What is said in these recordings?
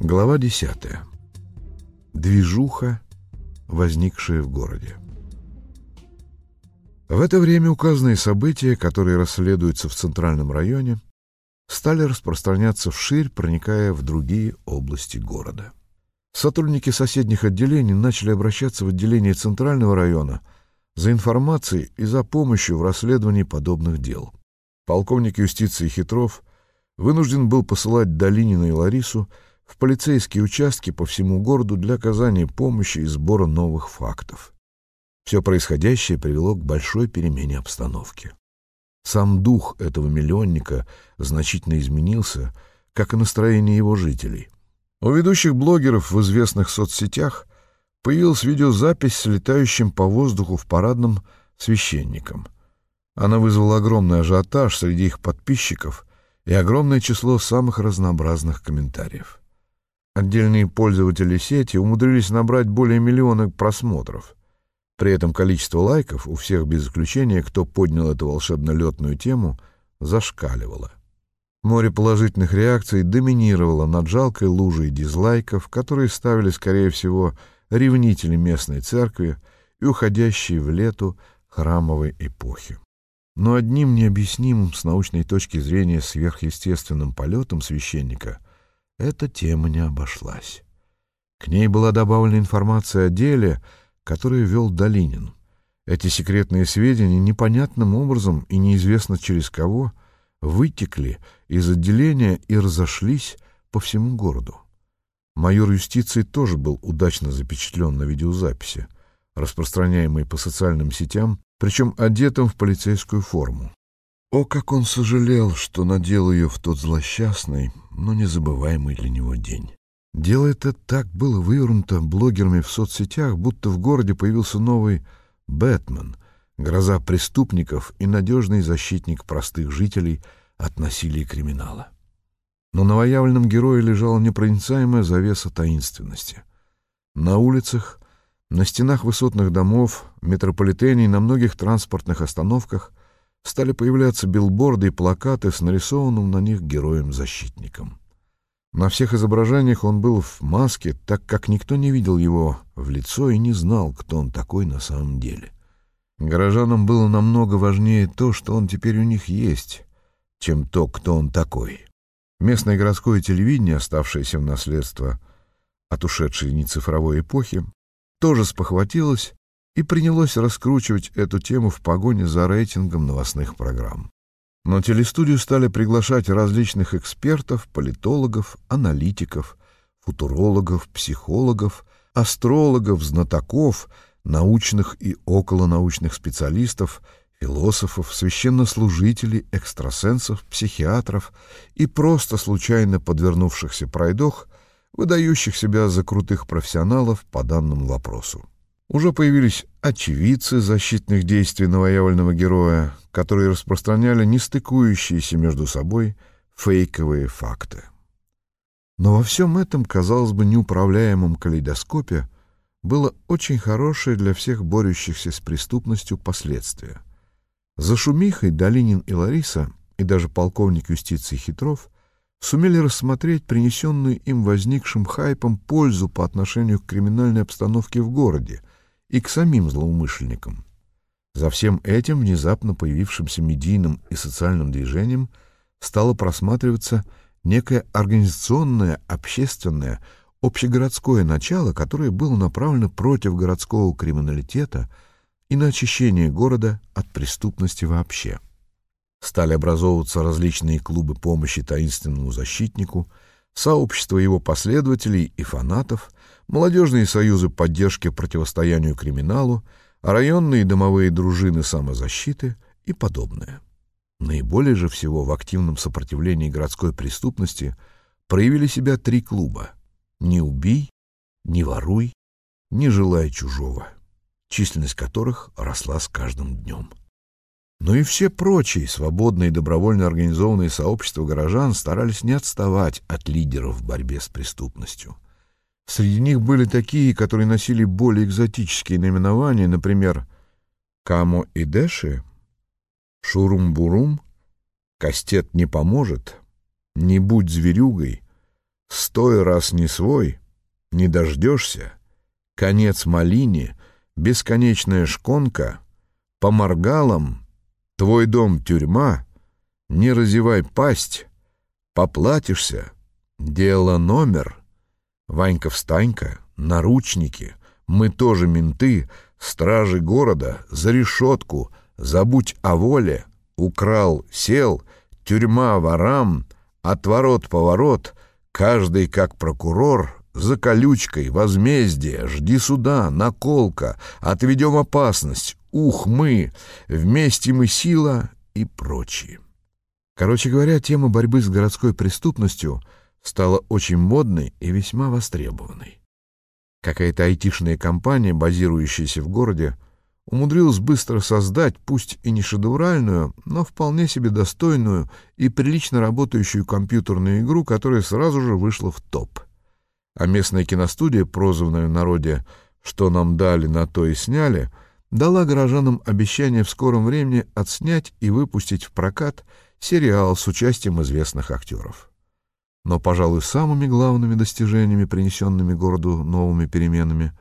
Глава 10. Движуха, возникшая в городе. В это время указанные события, которые расследуются в Центральном районе, стали распространяться вширь, проникая в другие области города. Сотрудники соседних отделений начали обращаться в отделение Центрального района за информацией и за помощью в расследовании подобных дел. Полковник юстиции Хитров вынужден был посылать Долинина и Ларису в полицейские участки по всему городу для оказания помощи и сбора новых фактов. Все происходящее привело к большой перемене обстановки. Сам дух этого миллионника значительно изменился, как и настроение его жителей. У ведущих блогеров в известных соцсетях появилась видеозапись с летающим по воздуху в парадном священником. Она вызвала огромный ажиотаж среди их подписчиков и огромное число самых разнообразных комментариев. Отдельные пользователи сети умудрились набрать более миллиона просмотров. При этом количество лайков у всех без исключения, кто поднял эту волшебно-летную тему, зашкаливало. Море положительных реакций доминировало над жалкой лужей дизлайков, которые ставили, скорее всего, ревнители местной церкви и уходящие в лету храмовой эпохи. Но одним необъяснимым с научной точки зрения сверхъестественным полетом священника эта тема не обошлась. К ней была добавлена информация о деле, которое вел Долинин. Эти секретные сведения непонятным образом и неизвестно через кого вытекли из отделения и разошлись по всему городу. Майор юстиции тоже был удачно запечатлен на видеозаписи, распространяемой по социальным сетям, причем одетым в полицейскую форму. О, как он сожалел, что надел ее в тот злосчастный, но незабываемый для него день. Дело это так было вывернуто блогерами в соцсетях, будто в городе появился новый «Бэтмен», гроза преступников и надежный защитник простых жителей от насилия и криминала. Но новоявленном герое лежала непроницаемая завеса таинственности. На улицах, на стенах высотных домов, метрополитене и на многих транспортных остановках стали появляться билборды и плакаты с нарисованным на них героем-защитником. На всех изображениях он был в маске, так как никто не видел его в лицо и не знал, кто он такой на самом деле. Горожанам было намного важнее то, что он теперь у них есть, чем то, кто он такой. Местное городское телевидение, оставшееся в наследство от ушедшей нецифровой эпохи, тоже спохватилось и принялось раскручивать эту тему в погоне за рейтингом новостных программ. Но телестудию стали приглашать различных экспертов, политологов, аналитиков, футурологов, психологов, астрологов, знатоков, научных и околонаучных специалистов, философов, священнослужителей, экстрасенсов, психиатров и просто случайно подвернувшихся пройдох, выдающих себя за крутых профессионалов по данному вопросу. Уже появились очевидцы защитных действий новоявленного героя, которые распространяли нестыкующиеся между собой фейковые факты. Но во всем этом, казалось бы, неуправляемом калейдоскопе было очень хорошее для всех борющихся с преступностью последствие. За шумихой Долинин и Лариса, и даже полковник юстиции Хитров, сумели рассмотреть принесенную им возникшим хайпом пользу по отношению к криминальной обстановке в городе — и к самим злоумышленникам. За всем этим внезапно появившимся медийным и социальным движением стало просматриваться некое организационное, общественное, общегородское начало, которое было направлено против городского криминалитета и на очищение города от преступности вообще. Стали образовываться различные клубы помощи таинственному защитнику, сообщества его последователей и фанатов, молодежные союзы поддержки противостоянию криминалу, районные домовые дружины самозащиты и подобное. Наиболее же всего в активном сопротивлении городской преступности проявили себя три клуба «Не убий», «Не воруй», «Не желай чужого», численность которых росла с каждым днем. Но и все прочие свободные и добровольно организованные сообщества горожан старались не отставать от лидеров в борьбе с преступностью — Среди них были такие, которые носили более экзотические наименования, например, Камо и Дэши, Шурум-Бурум, Кастет не поможет, Не будь зверюгой, Стой раз не свой, не дождешься, конец малине, бесконечная шконка, по моргалам, твой дом тюрьма, не разевай пасть, поплатишься, дело номер, Ванька-встанька, наручники, мы тоже менты, стражи города, за решетку, забудь о воле, украл, сел, тюрьма ворам, отворот-поворот, каждый как прокурор, за колючкой, возмездие, жди суда, наколка, отведем опасность, ух мы, вместе мы сила и прочие. Короче говоря, тема борьбы с городской преступностью стала очень модной и весьма востребованной. Какая-то айтишная компания, базирующаяся в городе, умудрилась быстро создать, пусть и не шедевральную, но вполне себе достойную и прилично работающую компьютерную игру, которая сразу же вышла в топ. А местная киностудия, прозванная в народе «Что нам дали, на то и сняли», дала горожанам обещание в скором времени отснять и выпустить в прокат сериал с участием известных актеров. Но, пожалуй, самыми главными достижениями, принесенными городу новыми переменами,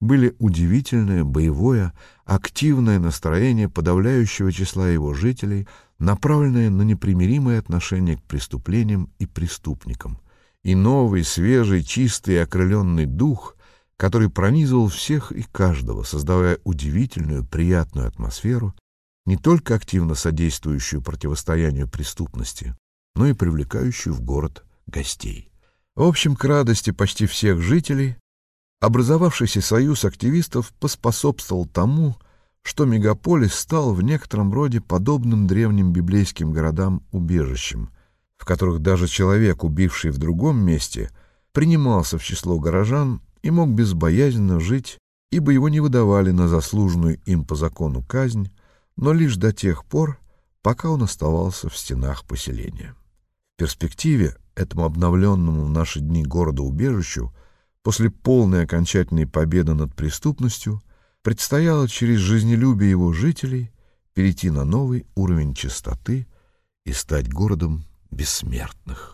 были удивительное, боевое, активное настроение подавляющего числа его жителей, направленное на непримиримое отношение к преступлениям и преступникам, и новый, свежий, чистый и окрыленный дух, который пронизывал всех и каждого, создавая удивительную, приятную атмосферу, не только активно содействующую противостоянию преступности, но и привлекающую в город гостей. В общем, к радости почти всех жителей образовавшийся союз активистов поспособствовал тому, что мегаполис стал в некотором роде подобным древним библейским городам-убежищем, в которых даже человек, убивший в другом месте, принимался в число горожан и мог безбоязненно жить, ибо его не выдавали на заслуженную им по закону казнь, но лишь до тех пор, пока он оставался в стенах поселения. В перспективе этому обновленному в наши дни городу-убежищу после полной окончательной победы над преступностью предстояло через жизнелюбие его жителей перейти на новый уровень чистоты и стать городом бессмертных.